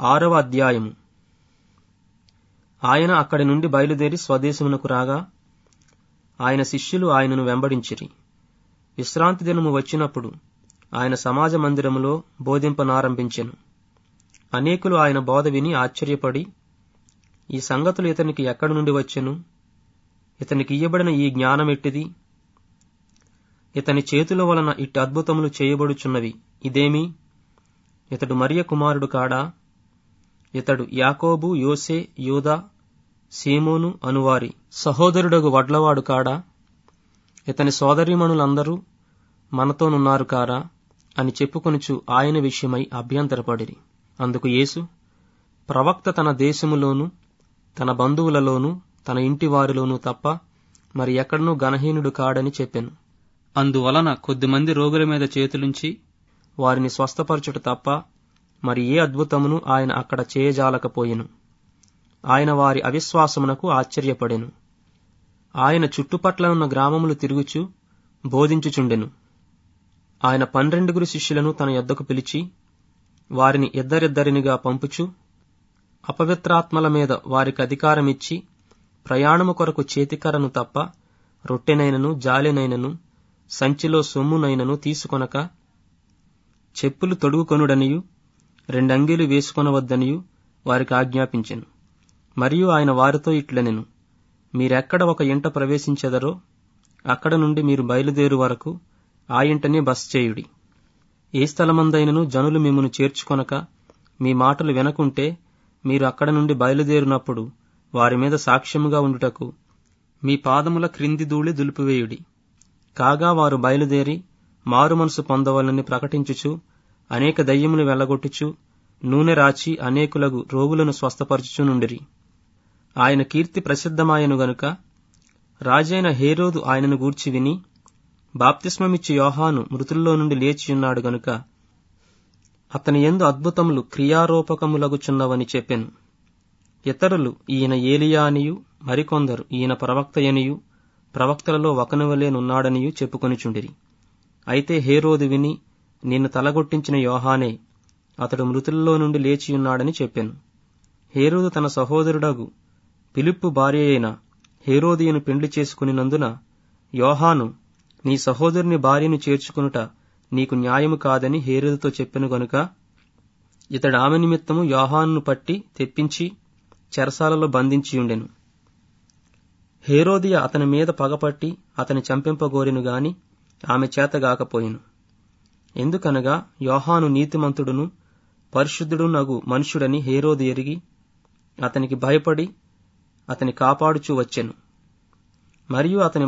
ఆరవ అధ్యాయము. ఆయన అక్కడి నుండి బయలుదేరి స్వదేశమునకు రాగా ఆయన శిష్యులు ఆయనను వెంబడించిరి. విశ్రాంతి దినము వచ్చినప్పుడు ఆయన సమాజ మందిరములో బోధింపనారంభించెను. అనేకులు ఆయన బోధ విని ఆశ్చర్యపడి ఈ సంగతులు ఇతనికి ఎక్కడి నుండి వచ్చెను? ఇతనికి ఇయ్యబడిన ఈ జ్ఞానం ఎట్టిది? ఇతని చేతుల వలన ఇట్టి అద్భుతములు చేయబడుచున్నవి ఇదేమి? ఇతడు మరియ కుమారుడు కాడా? ఇతడు యాకోబు యోసే యూదా సీమోను అనువారి సహోదరుడగు వడ్లవాడు కాడా? ఇతని సోదరీమణులందరూ మనతోనున్నారు కారా? అని చెప్పుకొనుచు ఆయన విషయమై అభ్యంతరపడిరి. అందుకు యేసు ప్రవక్త తన దేశములోను తన బంధువులలోను తన ఇంటి వారిలోనూ తప్ప మరి ఎక్కడనూ గణహీనుడు కాడని చెప్పెను. అందువలన కొద్దిమంది రోగుల మీద చేతులుంచి వారిని స్వస్థపరచుట తప్ప మరి ఏ అద్భుతమును ఆయన అక్కడ చేయజాలకపోయెను? ఆయన వారి అవిశ్వాసమునకు ఆశ్చర్యపడెను. ఆయన చుట్టుపట్లనున్న గ్రామములు తిరుగుచు బోధించుచుండెను. ఆయన పన్నెండుగురు శిష్యులను తన యొద్దకు పిలిచి వారిని ఇద్దరిద్దరినిగా పంపుచు అపవిత్రాత్మల మీద వారికి అధికారమిచ్చి ప్రయాణము కొరకు చేతికరను తప్ప రొట్టెనైనను జాలెనైనను సంచిలో సొమ్మునైనను తీసుకొనక చెప్పులు తొడుగుకొనుడనియు రెండంగీలు వేసుకొనవద్దనియు వారికి ఆజ్ఞాపించెను. మరియు ఆయన వారితో ఇట్లనెను మీరెక్కడ ఒక ఇంట ప్రవేశించెదరో అక్కడ నుండి మీరు బయలుదేరు వరకు ఆ ఇంటనే బస్ చేయుడి. ఏ స్థలమందైనను జనులు మిమ్మను చేర్చుకొనక మీ మాటలు వినకుంటే మీరు అక్కడ నుండి బయలుదేరినప్పుడు వారి మీద సాక్ష్యముగా ఉండుటకు మీ పాదముల క్రింది ధూళి దులిపివేయుడి. కాగా వారు బయలుదేరి మారు మనసు పొందవలని ప్రకటించుచు అనేక దయ్యములు వెళ్ళగొట్టుచు నూనె రాచి అనేకులకు రోగులను స్వస్థపరచుచునుండిరి ఆయన కీర్తి ప్రసిద్ధమాయను గనుక రాజైన హేరోదు ఆయనను గూర్చి విని బాప్తిస్మమిచ్చి యోహాను మృతుల్లో నుండి లేచియున్నాడు గనుక అతని ఎందు అద్భుతములు క్రియారూపకములగుచున్నవని చెప్పెను. ఇతరులు ఈయన ఏలియా అనియు మరికొందరు ఈయన ప్రవక్తయనియు ప్రవక్తలలో ఒకనవలేనున్నాడనియు చెప్పుకొనిచుండిరి. అయితే హేరోదు విని నిన్ను తలగొట్టించిన యోహానే అతడు మృతుల్లో నుండి లేచియున్నాడని చెప్పాను. హేరోదు తన సహోదరుడగు పిలుపు భార్య అయిన హేరోదియను పెండ్లి చేసుకునినందున యోహాను నీ సహోదరుని భార్యను చేర్చుకునుట నీకు న్యాయము కాదని హేరోదుతో చెప్పెను గనుక ఇతడు ఆమె నిమిత్తము యోహాన్ను పట్టి తెప్పించి చెరసాలలో బంధించియుండెను. హేరోదియ అతని మీద పగపట్టి అతని చంపింపగోరెను గాని ఆమె చేతగాకపోయెను ఎందుకనగా యోహాను నీతిమంతుడును పరిశుద్ధుడు నగు మనుషుడని హేరోదు ఎరిగి అతనికి భయపడి అతని కాపాడుచూ వచ్చెను. మరియు అతని